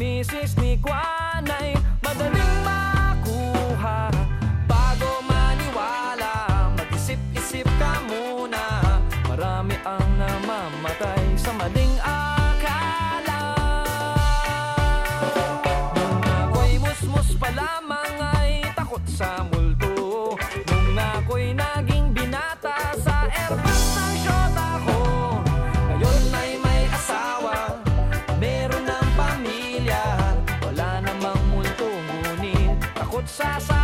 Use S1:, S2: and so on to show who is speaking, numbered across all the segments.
S1: misis ni Kwanay Madaling makuha. Bago maniwala Mag-isip-isip ka muna. Marami ang namamatay Sa maling akala. Mga ko'y musmus pa lamang Ay takot sa mula Sa,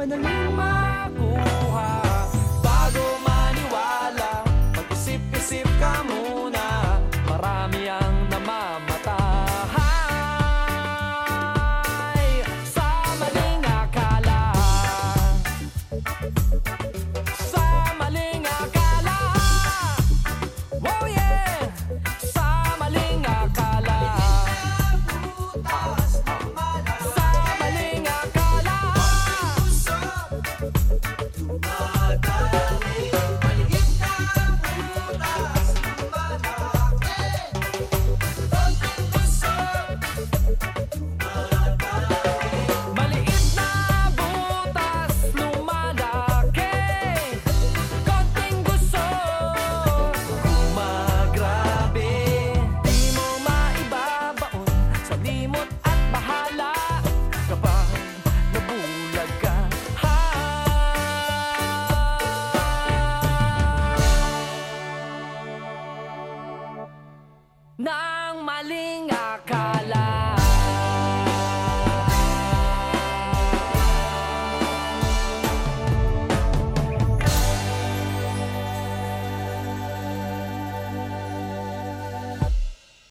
S1: 我的迷茫 ng maling akala.